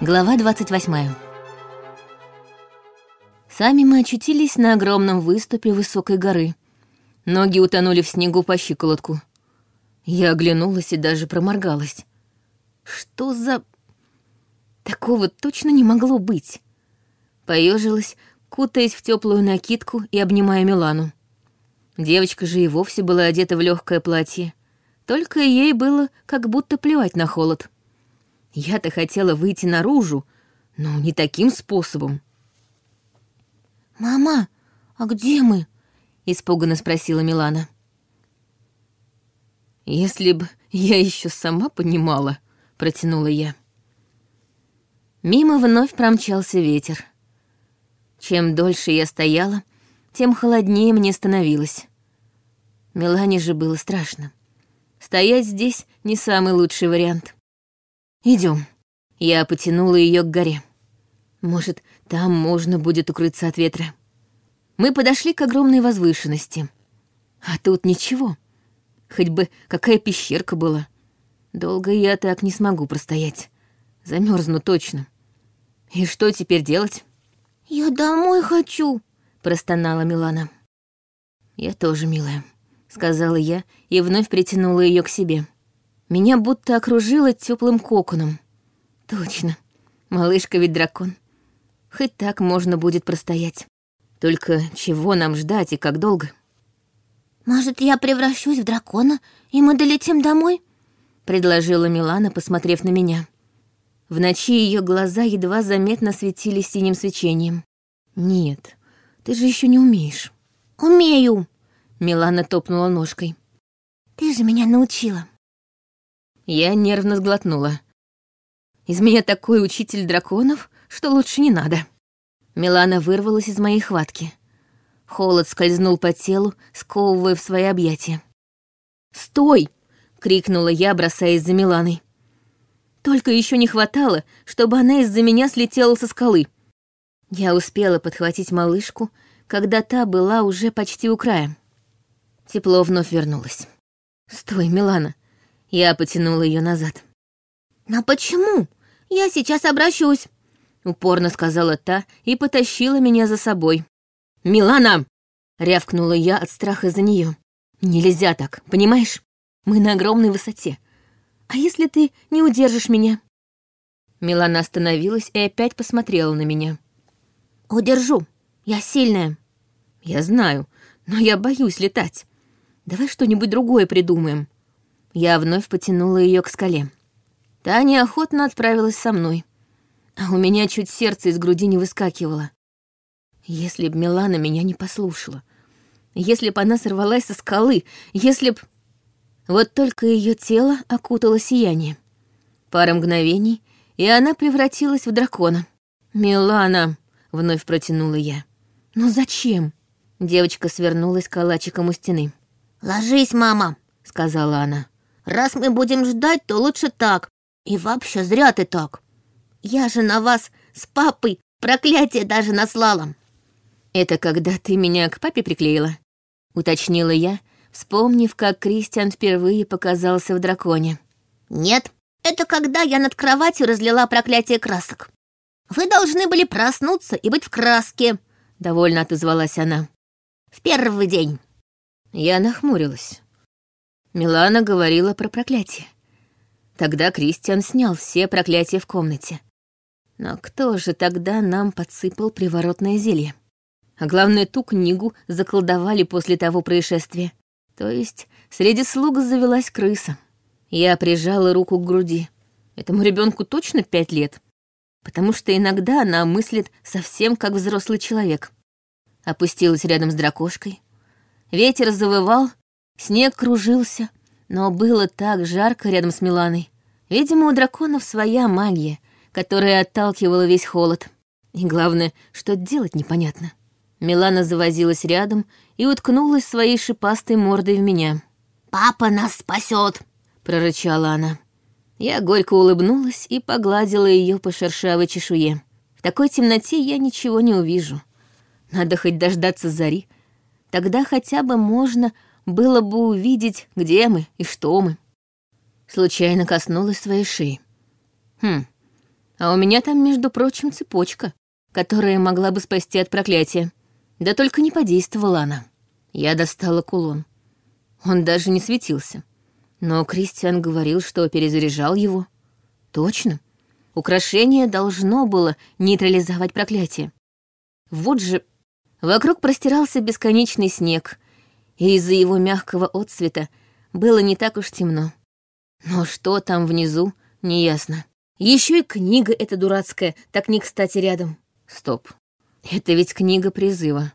Глава 28. Сами мы очутились на огромном выступе высокой горы. Ноги утонули в снегу по щиколотку. Я оглянулась и даже проморгалась. Что за... Такого точно не могло быть. Поежилась, кутаясь в теплую накидку и обнимая Милану. Девочка же и вовсе была одета в легкое платье. Только ей было как будто плевать на холод. Я-то хотела выйти наружу, но не таким способом. «Мама, а где мы?» — испуганно спросила Милана. «Если бы я еще сама понимала», — протянула я. Мимо вновь промчался ветер. Чем дольше я стояла, тем холоднее мне становилось. Милане же было страшно. Стоять здесь не самый лучший вариант. Идем. Я потянула ее к горе. Может, там можно будет укрыться от ветра. Мы подошли к огромной возвышенности. А тут ничего. Хоть бы какая пещерка была. Долго я так не смогу простоять. Замерзну точно. И что теперь делать? «Я домой хочу», — простонала Милана. «Я тоже, милая», — сказала я и вновь притянула ее к себе. Меня будто окружило теплым коконом. Точно, малышка ведь дракон. Хоть так можно будет простоять. Только чего нам ждать и как долго? «Может, я превращусь в дракона, и мы долетим домой?» — предложила Милана, посмотрев на меня. В ночи ее глаза едва заметно светились синим свечением. «Нет, ты же еще не умеешь». «Умею!» — Милана топнула ножкой. «Ты же меня научила». Я нервно сглотнула. Из меня такой учитель драконов, что лучше не надо. Милана вырвалась из моей хватки. Холод скользнул по телу, сковывая в свои объятия. «Стой!» — крикнула я, бросаясь за Миланой. Только еще не хватало, чтобы она из-за меня слетела со скалы. Я успела подхватить малышку, когда та была уже почти у края. Тепло вновь вернулось. «Стой, Милана, я потянула ее назад. «Но почему? Я сейчас обращусь», — упорно сказала та и потащила меня за собой. «Милана!» — рявкнула я от страха за нее. «Нельзя так, понимаешь? Мы на огромной высоте. А если ты не удержишь меня?» Милана остановилась и опять посмотрела на меня. «Удержу. Я сильная». «Я знаю, но я боюсь летать. Давай что-нибудь другое придумаем. Я вновь потянула ее к скале. Та неохотно отправилась со мной. А у меня чуть сердце из груди не выскакивало. Если б Милана меня не послушала, если б она сорвалась со скалы, если б... Вот только ее тело окутало сияние. Пара мгновений, и она превратилась в дракона. «Милана!» — вновь протянула я. «Ну зачем?» Девочка свернулась калачиком у стены. «Ложись, мама!» — сказала она. Раз мы будем ждать, то лучше так. И вообще зря ты так. Я же на вас с папой проклятие даже наслала». «Это когда ты меня к папе приклеила?» — уточнила я, вспомнив, как Кристиан впервые показался в драконе. «Нет, это когда я над кроватью разлила проклятие красок. Вы должны были проснуться и быть в краске», — довольно отозвалась она. «В первый день». Я нахмурилась. Милана говорила про проклятие. Тогда Кристиан снял все проклятия в комнате. Но кто же тогда нам подсыпал приворотное зелье? А главное, ту книгу заколдовали после того происшествия. То есть среди слуг завелась крыса. Я прижала руку к груди. Этому ребенку точно пять лет. Потому что иногда она мыслит совсем как взрослый человек. Опустилась рядом с дракошкой. Ветер завывал, Снег кружился, но было так жарко рядом с Миланой. Видимо, у драконов своя магия, которая отталкивала весь холод. И главное, что делать непонятно. Милана завозилась рядом и уткнулась своей шипастой мордой в меня. «Папа нас спасет!» — прорычала она. Я горько улыбнулась и погладила ее по шершавой чешуе. В такой темноте я ничего не увижу. Надо хоть дождаться зари. Тогда хотя бы можно было бы увидеть, где мы и что мы. Случайно коснулась своей шеи. Хм, А у меня там, между прочим, цепочка, которая могла бы спасти от проклятия. Да только не подействовала она. Я достала кулон. Он даже не светился. Но Кристиан говорил, что перезаряжал его. Точно. Украшение должно было нейтрализовать проклятие. Вот же... Вокруг простирался бесконечный снег, и из-за его мягкого отцвета было не так уж темно. Но что там внизу, неясно. Еще и книга эта дурацкая, так не кстати рядом. Стоп. Это ведь книга призыва.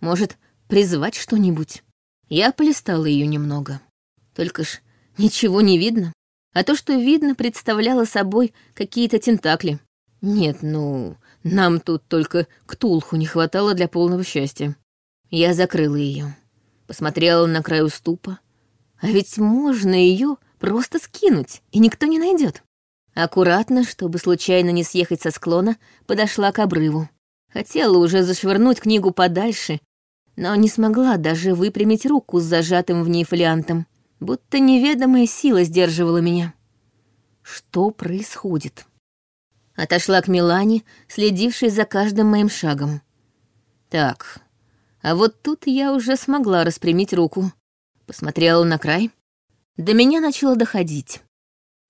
Может, призвать что-нибудь? Я полистала ее немного. Только ж ничего не видно. А то, что видно, представляло собой какие-то тентакли. Нет, ну, нам тут только ктулху не хватало для полного счастья. Я закрыла ее, посмотрела на край уступа. А ведь можно ее просто скинуть, и никто не найдет. Аккуратно, чтобы случайно не съехать со склона, подошла к обрыву. Хотела уже зашвырнуть книгу подальше, но не смогла даже выпрямить руку с зажатым в ней фолиантом, будто неведомая сила сдерживала меня. Что происходит? Отошла к Милане, следившей за каждым моим шагом. Так, а вот тут я уже смогла распрямить руку. Посмотрела на край. До меня начало доходить.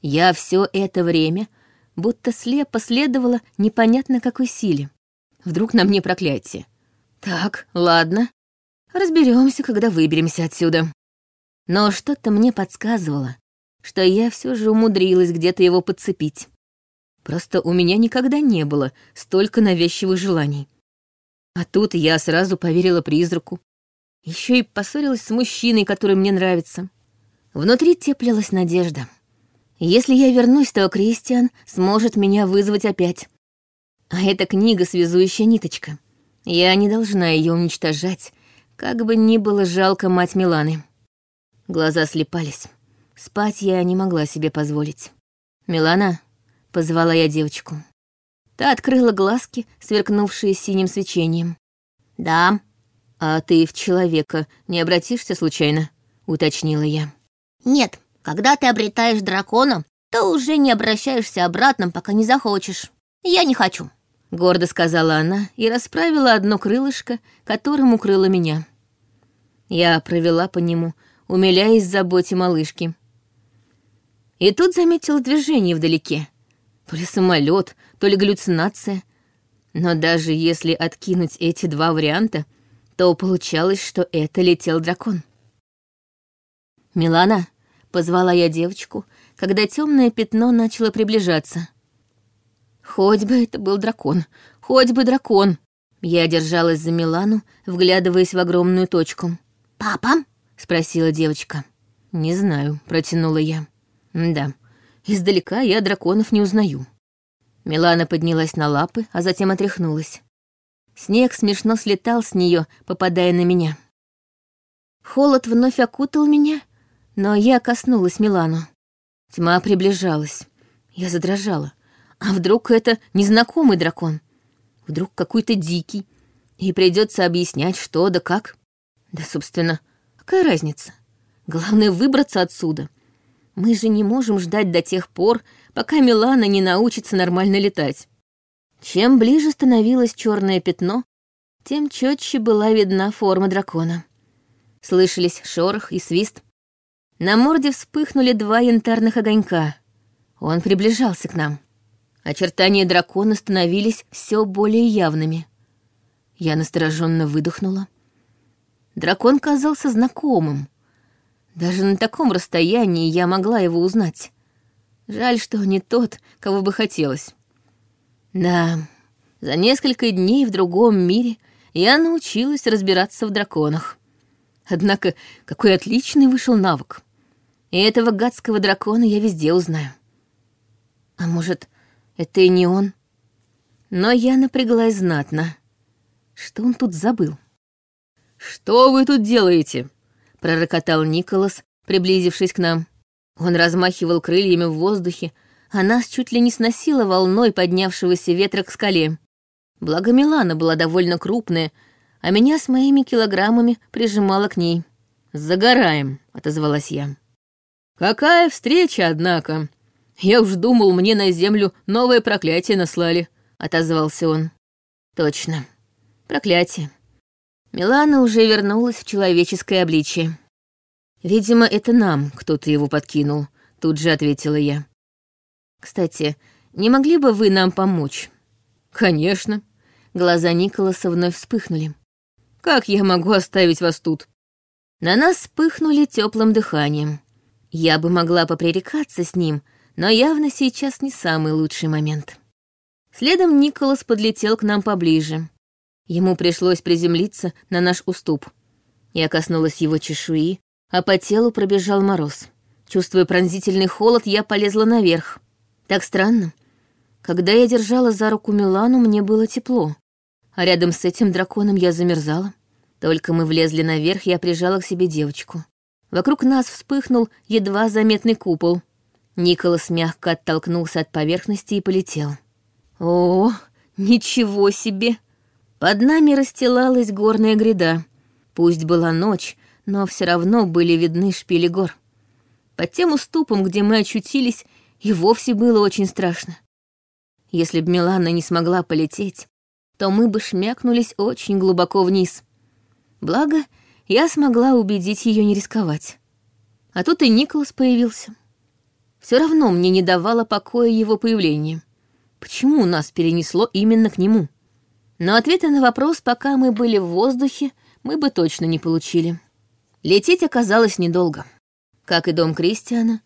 Я все это время будто слепо следовала непонятно какой силе. Вдруг на мне проклятие. Так, ладно. Разберемся, когда выберемся отсюда. Но что-то мне подсказывало, что я все же умудрилась где-то его подцепить. Просто у меня никогда не было столько навязчивых желаний. А тут я сразу поверила призраку. Еще и поссорилась с мужчиной, который мне нравится. Внутри теплилась надежда. Если я вернусь, то Кристиан сможет меня вызвать опять. А эта книга — связующая ниточка. Я не должна ее уничтожать, как бы ни было жалко мать Миланы. Глаза слепались. Спать я не могла себе позволить. «Милана, позвала я девочку. Та открыла глазки, сверкнувшие синим свечением. «Да». «А ты в человека не обратишься случайно?» — уточнила я. «Нет, когда ты обретаешь дракона, то уже не обращаешься обратно, пока не захочешь. Я не хочу», — гордо сказала она и расправила одно крылышко, которым укрыла меня. Я провела по нему, умиляясь заботе малышки. И тут заметила движение вдалеке. То ли самолет, то ли галлюцинация. Но даже если откинуть эти два варианта, то получалось, что это летел дракон. «Милана», — позвала я девочку, когда темное пятно начало приближаться. «Хоть бы это был дракон, хоть бы дракон!» Я держалась за Милану, вглядываясь в огромную точку. «Папа?» — спросила девочка. «Не знаю», — протянула я. «Да, Издалека я драконов не узнаю. Милана поднялась на лапы, а затем отряхнулась. Снег смешно слетал с нее, попадая на меня. Холод вновь окутал меня, но я коснулась Милану. Тьма приближалась. Я задрожала. А вдруг это незнакомый дракон? Вдруг какой-то дикий? И придется объяснять, что да как? Да, собственно, какая разница? Главное выбраться отсюда. Мы же не можем ждать до тех пор, пока Милана не научится нормально летать. Чем ближе становилось черное пятно, тем четче была видна форма дракона. Слышались шорох и свист. На морде вспыхнули два янтарных огонька. Он приближался к нам. Очертания дракона становились все более явными. Я настороженно выдохнула. Дракон казался знакомым. Даже на таком расстоянии я могла его узнать. Жаль, что не тот, кого бы хотелось. Да, за несколько дней в другом мире я научилась разбираться в драконах. Однако, какой отличный вышел навык. И этого гадского дракона я везде узнаю. А может, это и не он? Но я напряглась знатно. Что он тут забыл? «Что вы тут делаете?» — пророкотал Николас, приблизившись к нам. Он размахивал крыльями в воздухе, а нас чуть ли не сносило волной поднявшегося ветра к скале. Благо Милана была довольно крупная, а меня с моими килограммами прижимала к ней. «Загораем», — отозвалась я. «Какая встреча, однако!» Я уж думал, мне на землю новое проклятие наслали», — отозвался он. «Точно. Проклятие. Милана уже вернулась в человеческое обличие. Видимо, это нам кто-то его подкинул, тут же ответила я. Кстати, не могли бы вы нам помочь? Конечно. Глаза Николаса вновь вспыхнули. Как я могу оставить вас тут? На нас вспыхнули теплым дыханием. Я бы могла попререкаться с ним, но явно сейчас не самый лучший момент. Следом Николас подлетел к нам поближе. Ему пришлось приземлиться на наш уступ. Я коснулась его чешуи, а по телу пробежал мороз. Чувствуя пронзительный холод, я полезла наверх. Так странно. Когда я держала за руку Милану, мне было тепло, а рядом с этим драконом я замерзала. Только мы влезли наверх, я прижала к себе девочку. Вокруг нас вспыхнул едва заметный купол. Николас мягко оттолкнулся от поверхности и полетел. О, ничего себе! Под нами расстилалась горная гряда. Пусть была ночь, но все равно были видны шпили гор. Под тем уступом, где мы очутились, и вовсе было очень страшно. Если б Милана не смогла полететь, то мы бы шмякнулись очень глубоко вниз. Благо, я смогла убедить ее не рисковать. А тут и Николас появился. Все равно мне не давало покоя его появление. Почему нас перенесло именно к нему? Но ответа на вопрос, пока мы были в воздухе, мы бы точно не получили. Лететь оказалось недолго. Как и дом Кристиана,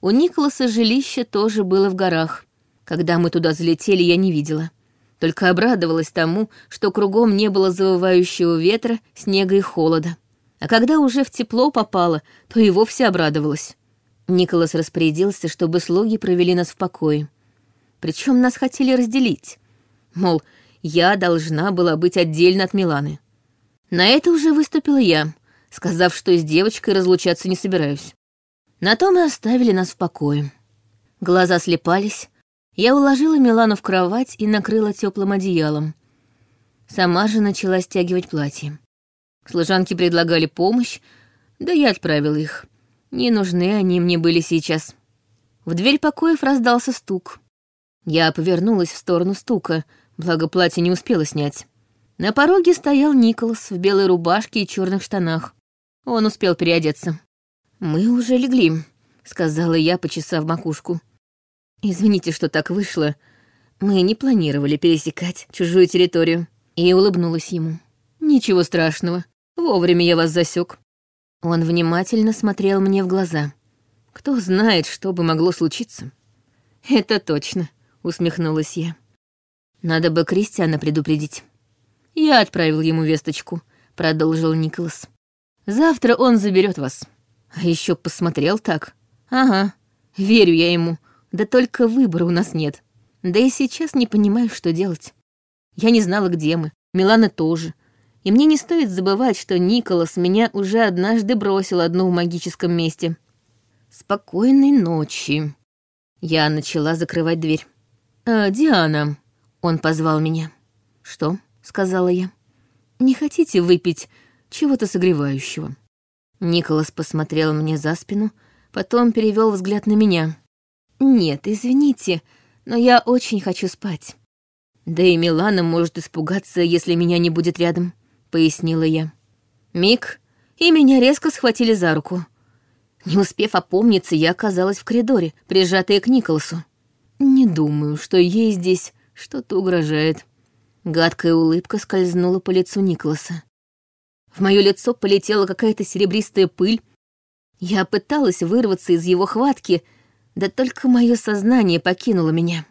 у Николаса жилище тоже было в горах. Когда мы туда залетели, я не видела. Только обрадовалась тому, что кругом не было завывающего ветра, снега и холода. А когда уже в тепло попало, то и вовсе обрадовалась. Николас распорядился, чтобы слуги провели нас в покое. Причем нас хотели разделить. Мол, я должна была быть отдельно от Миланы. На это уже выступила я, сказав, что с девочкой разлучаться не собираюсь. На том и оставили нас в покое. Глаза слепались. Я уложила Милану в кровать и накрыла теплым одеялом. Сама же начала стягивать платье. Служанки предлагали помощь, да я отправила их. Не нужны они мне были сейчас. В дверь покоев раздался стук. Я повернулась в сторону стука, благо платье не успела снять. На пороге стоял Николас в белой рубашке и черных штанах. Он успел переодеться. «Мы уже легли», — сказала я, почесав макушку. «Извините, что так вышло. Мы не планировали пересекать чужую территорию». И улыбнулась ему. «Ничего страшного. Вовремя я вас засек. Он внимательно смотрел мне в глаза. «Кто знает, что бы могло случиться?» «Это точно», — усмехнулась я. Надо бы Кристиана предупредить. Я отправил ему весточку, продолжил Николас. Завтра он заберет вас. А еще посмотрел так. Ага, верю я ему. Да только выбора у нас нет. Да и сейчас не понимаю, что делать. Я не знала, где мы. Милана тоже. И мне не стоит забывать, что Николас меня уже однажды бросил одну в магическом месте. Спокойной ночи. Я начала закрывать дверь. «А, Диана», он позвал меня. «Что?» — сказала я. «Не хотите выпить чего-то согревающего?» Николас посмотрел мне за спину, потом перевел взгляд на меня. «Нет, извините, но я очень хочу спать». «Да и Милана может испугаться, если меня не будет рядом», — пояснила я. Миг, и меня резко схватили за руку. Не успев опомниться, я оказалась в коридоре, прижатая к Николасу. Не думаю, что ей здесь что-то угрожает. Гадкая улыбка скользнула по лицу Николаса. В мое лицо полетела какая-то серебристая пыль. Я пыталась вырваться из его хватки, да только мое сознание покинуло меня.